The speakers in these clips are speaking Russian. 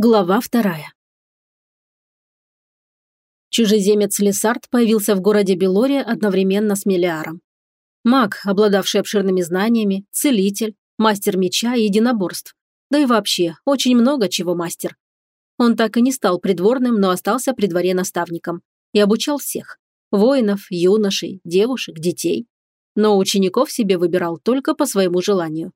Глава вторая. Чужеземец Лесард появился в городе Белоре одновременно с Мелиаром. Маг, обладавший обширными знаниями, целитель, мастер меча и единоборств. Да и вообще, очень много чего мастер. Он так и не стал придворным, но остался при дворе наставником и обучал всех – воинов, юношей, девушек, детей. Но учеников себе выбирал только по своему желанию.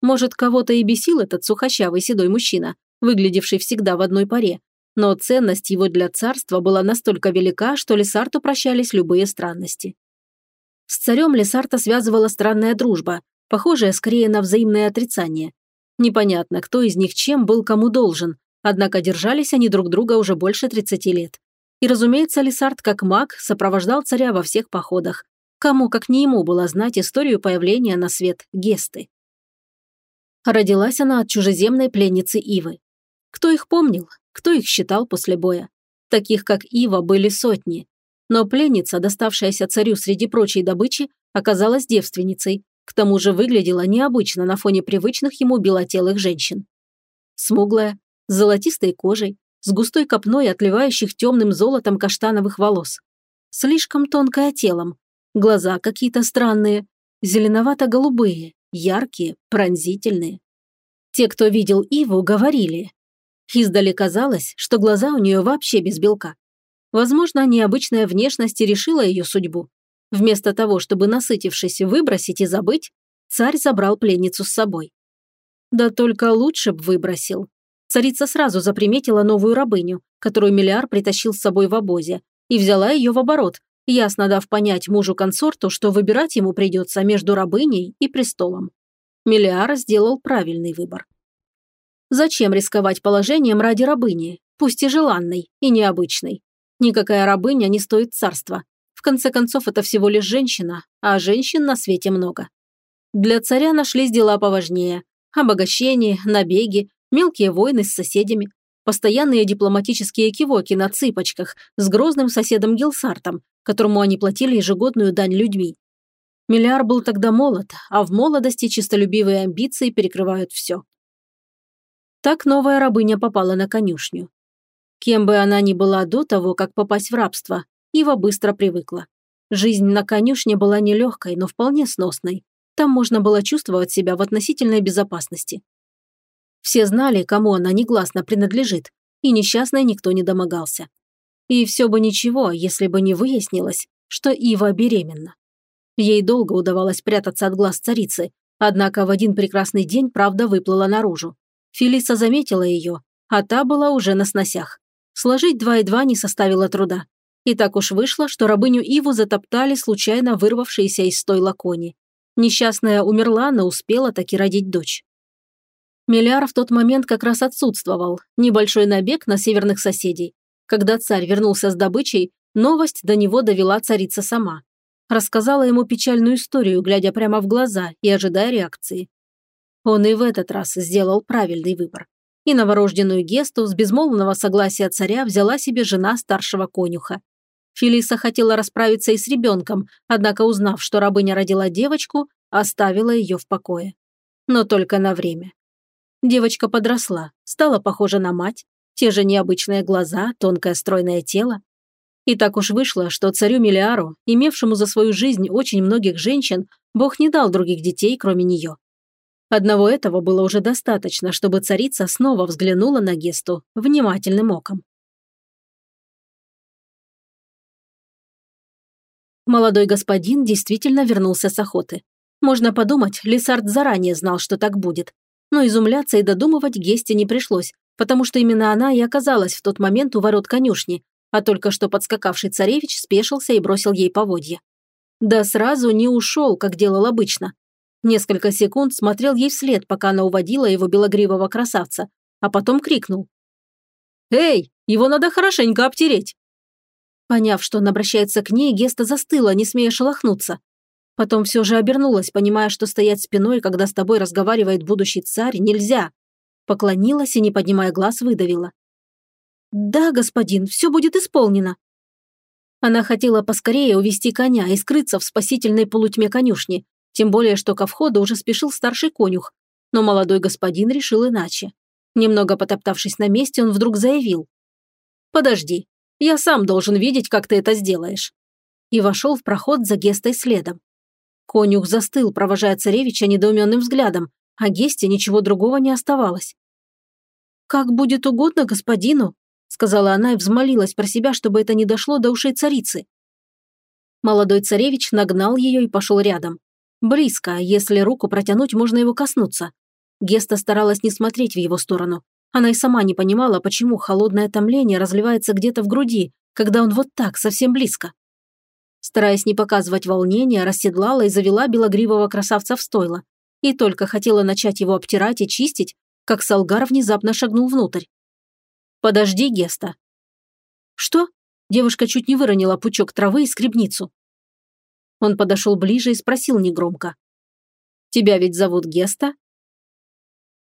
Может, кого-то и бесил этот сухощавый седой мужчина, выглядевший всегда в одной паре, но ценность его для царства была настолько велика, что Лесарту прощались любые странности. С царем Лесарта связывала странная дружба, похожая скорее на взаимное отрицание. Непонятно, кто из них чем был кому должен, однако держались они друг друга уже больше 30 лет. И, разумеется, Лесарт, как маг, сопровождал царя во всех походах. Кому, как не ему, было знать историю появления на свет Гесты. Родилась она от чужеземной пленницы Ивы. Кто их помнил? Кто их считал после боя? Таких, как Ива, были сотни. Но пленница, доставшаяся царю среди прочей добычи, оказалась девственницей, к тому же выглядела необычно на фоне привычных ему белотелых женщин. Смуглая, с золотистой кожей, с густой копной отливающих темным золотом каштановых волос. Слишком тонкая телом, глаза какие-то странные, зеленовато-голубые, яркие, пронзительные. Те, кто видел Иву, говорили, Издали казалось, что глаза у нее вообще без белка. Возможно, необычная внешность и решила ее судьбу. Вместо того, чтобы, насытившись, выбросить и забыть, царь забрал пленницу с собой. Да только лучше б выбросил. Царица сразу заприметила новую рабыню, которую Миллиар притащил с собой в обозе, и взяла ее в оборот, ясно дав понять мужу-консорту, что выбирать ему придется между рабыней и престолом. Миллиар сделал правильный выбор. Зачем рисковать положением ради рабыни, пусть и желанной, и необычной? Никакая рабыня не стоит царства. В конце концов, это всего лишь женщина, а женщин на свете много. Для царя нашлись дела поважнее. Обогащение, набеги, мелкие войны с соседями, постоянные дипломатические кивоки на цыпочках с грозным соседом Гилсартом, которому они платили ежегодную дань людьми. Миллиар был тогда молод, а в молодости чистолюбивые амбиции перекрывают все. Так новая рабыня попала на конюшню. Кем бы она ни была до того, как попасть в рабство, Ива быстро привыкла. Жизнь на конюшне была нелегкой, но вполне сносной. Там можно было чувствовать себя в относительной безопасности. Все знали, кому она негласно принадлежит, и несчастной никто не домогался. И все бы ничего, если бы не выяснилось, что Ива беременна. Ей долго удавалось прятаться от глаз царицы, однако в один прекрасный день правда выплыла наружу. Фелиса заметила ее, а та была уже на сносях. Сложить два и два не составило труда. И так уж вышло, что рабыню Иву затоптали случайно вырвавшиеся из стойла кони. Несчастная умерла, но успела таки родить дочь. Миллиар в тот момент как раз отсутствовал, небольшой набег на северных соседей. Когда царь вернулся с добычей, новость до него довела царица сама. Рассказала ему печальную историю, глядя прямо в глаза и ожидая реакции. Он и в этот раз сделал правильный выбор. И новорожденную Гесту с безмолвного согласия царя взяла себе жена старшего конюха. Фелиса хотела расправиться и с ребенком, однако, узнав, что рабыня родила девочку, оставила ее в покое. Но только на время. Девочка подросла, стала похожа на мать, те же необычные глаза, тонкое стройное тело. И так уж вышло, что царю Миллиару, имевшему за свою жизнь очень многих женщин, Бог не дал других детей, кроме нее. Одного этого было уже достаточно, чтобы царица снова взглянула на Гесту внимательным оком. Молодой господин действительно вернулся с охоты. Можно подумать, Лисард заранее знал, что так будет. Но изумляться и додумывать Гесте не пришлось, потому что именно она и оказалась в тот момент у ворот конюшни, а только что подскакавший царевич спешился и бросил ей поводья. Да сразу не ушел, как делал обычно, Несколько секунд смотрел ей вслед, пока она уводила его белогривого красавца, а потом крикнул. «Эй, его надо хорошенько обтереть!» Поняв, что он обращается к ней, Геста застыла, не смея шелохнуться. Потом все же обернулась, понимая, что стоять спиной, когда с тобой разговаривает будущий царь, нельзя. Поклонилась и, не поднимая глаз, выдавила. «Да, господин, все будет исполнено». Она хотела поскорее увести коня и скрыться в спасительной полутьме конюшни, тем более, что ко входу уже спешил старший конюх, но молодой господин решил иначе. Немного потоптавшись на месте, он вдруг заявил. «Подожди, я сам должен видеть, как ты это сделаешь». И вошел в проход за Гестой следом. Конюх застыл, провожая царевича недоуменным взглядом, а Гесте ничего другого не оставалось. «Как будет угодно господину», сказала она и взмолилась про себя, чтобы это не дошло до ушей царицы. Молодой царевич нагнал ее и пошел рядом. Близко, если руку протянуть, можно его коснуться. Геста старалась не смотреть в его сторону. Она и сама не понимала, почему холодное томление разливается где-то в груди, когда он вот так, совсем близко. Стараясь не показывать волнения, расседлала и завела белогривого красавца в стойло. И только хотела начать его обтирать и чистить, как Салгар внезапно шагнул внутрь. «Подожди, Геста». «Что?» Девушка чуть не выронила пучок травы и скребницу. Он подошел ближе и спросил негромко. «Тебя ведь зовут Геста?»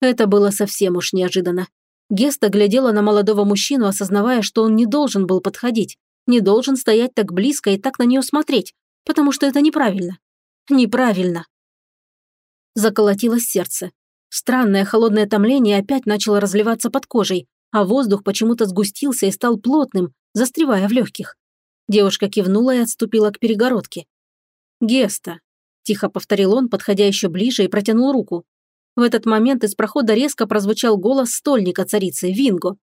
Это было совсем уж неожиданно. Геста глядела на молодого мужчину, осознавая, что он не должен был подходить, не должен стоять так близко и так на нее смотреть, потому что это неправильно. Неправильно. Заколотилось сердце. Странное холодное томление опять начало разливаться под кожей, а воздух почему-то сгустился и стал плотным, застревая в легких. Девушка кивнула и отступила к перегородке. «Геста», – тихо повторил он, подходя еще ближе и протянул руку. В этот момент из прохода резко прозвучал голос стольника царицы Винго.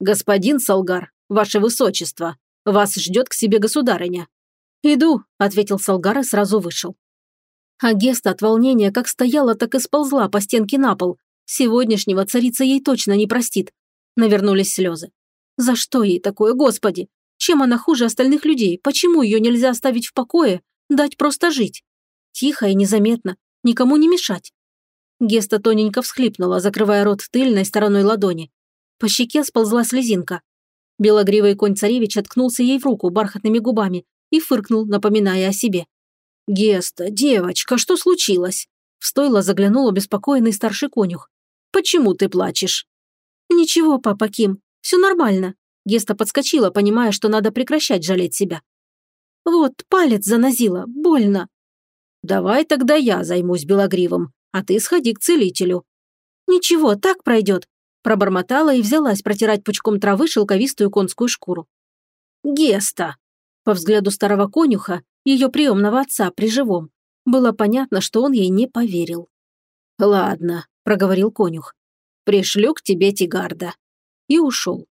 «Господин Салгар, ваше высочество, вас ждет к себе государыня». «Иду», – ответил Салгар и сразу вышел. А Геста от волнения как стояла, так и сползла по стенке на пол. Сегодняшнего царица ей точно не простит. Навернулись слезы. За что ей такое, господи? Чем она хуже остальных людей? Почему ее нельзя оставить в покое? Дать просто жить? Тихо и незаметно. Никому не мешать. Геста тоненько всхлипнула, закрывая рот тыльной стороной ладони. По щеке сползла слезинка. Белогривый конь царевич откнулся ей в руку бархатными губами и фыркнул, напоминая о себе. «Геста, девочка, что случилось?» В стойло заглянул обеспокоенный старший конюх. «Почему ты плачешь?» «Ничего, папа Ким, все нормально». Геста подскочила, понимая, что надо прекращать жалеть себя. «Вот, палец занозила, больно». «Давай тогда я займусь белогривым а ты сходи к целителю». «Ничего, так пройдет», – пробормотала и взялась протирать пучком травы шелковистую конскую шкуру. «Геста!» По взгляду старого конюха, ее приемного отца при живом, было понятно, что он ей не поверил. «Ладно», – проговорил конюх, – «пришлю к тебе Тигарда». И ушел.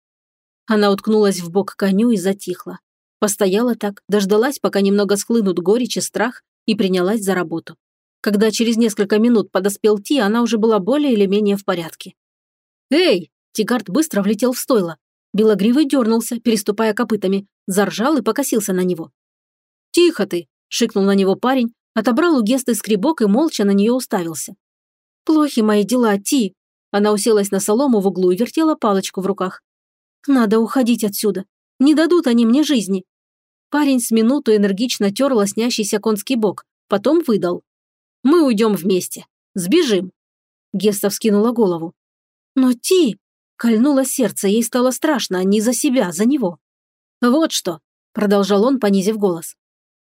Она уткнулась в бок коню и затихла. Постояла так, дождалась, пока немного схлынут горечь и страх, и принялась за работу. Когда через несколько минут подоспел Ти, она уже была более или менее в порядке. «Эй!» – Тигард быстро влетел в стойло. Белогривый дернулся, переступая копытами, заржал и покосился на него. «Тихо ты!» – шикнул на него парень, отобрал у Гесты скребок и молча на нее уставился. «Плохи мои дела, Ти!» Она уселась на солому в углу и вертела палочку в руках. «Надо уходить отсюда. Не дадут они мне жизни». Парень с минуту энергично тер лоснящийся конский бок, потом выдал. Мы уйдем вместе. Сбежим». Геста вскинула голову. «Но Ти...» Кольнуло сердце, ей стало страшно, не за себя, за него. «Вот что», – продолжал он, понизив голос.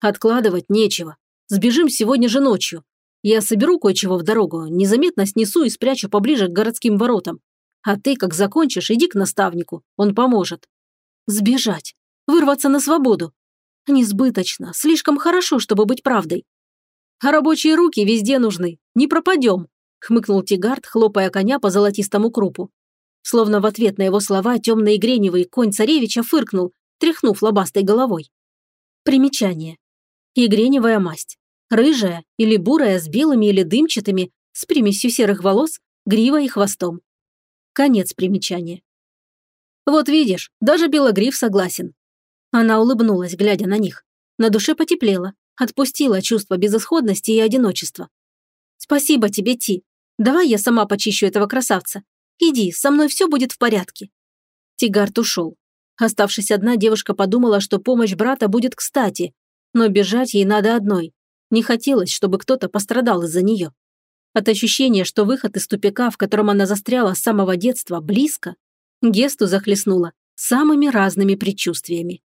«Откладывать нечего. Сбежим сегодня же ночью. Я соберу кое-чего в дорогу, незаметно снесу и спрячу поближе к городским воротам. А ты, как закончишь, иди к наставнику, он поможет. Сбежать. Вырваться на свободу. Несбыточно, слишком хорошо, чтобы быть правдой. А рабочие руки везде нужны. Не пропадем», – хмыкнул Тигард, хлопая коня по золотистому крупу. Словно в ответ на его слова темный греневый конь царевича фыркнул, тряхнув лобастой головой. Примечание. Игреневая масть. Рыжая или бурая с белыми или дымчатыми, с примесью серых волос, гривой и хвостом. Конец примечания. «Вот видишь, даже Белогриф согласен». Она улыбнулась, глядя на них. На душе потеплело. Отпустила чувство безысходности и одиночества. «Спасибо тебе, Ти. Давай я сама почищу этого красавца. Иди, со мной все будет в порядке». Тигард ушел. Оставшись одна, девушка подумала, что помощь брата будет кстати, но бежать ей надо одной. Не хотелось, чтобы кто-то пострадал из-за нее. От ощущения, что выход из тупика, в котором она застряла с самого детства, близко, Гесту захлестнула самыми разными предчувствиями.